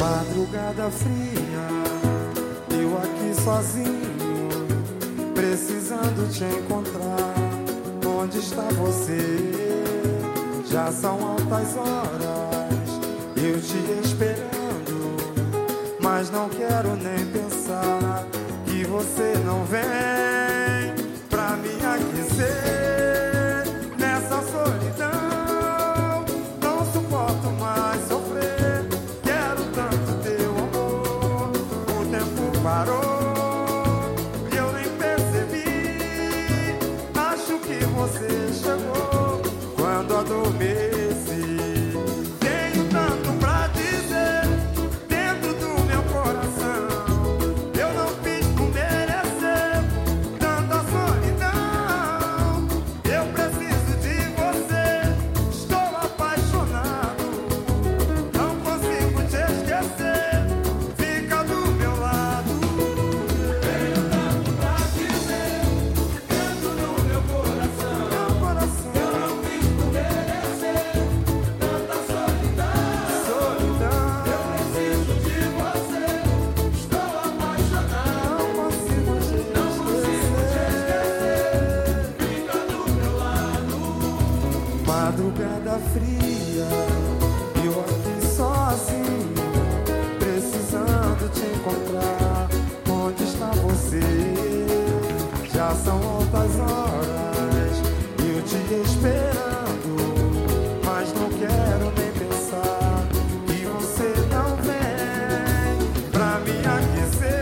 Madrugada fria, eu aqui sozinho, precisando te encontrar. Onde está você? Já são altas horas, eu te esperando, mas não quero nem pensar que você não vem pra me aquecer nessa solidão. Não suporto mais sofrer. Quero tanto teu amor. O tempo parou e eu nem percebi. Acho que você chegou quando adormeci. madrugada fria, e eu aqui sozinho, precisando te encontrar. Onde está você? Já são outras horas, e eu te esperando, mas não quero nem pensar que você não vem pra me aquecer.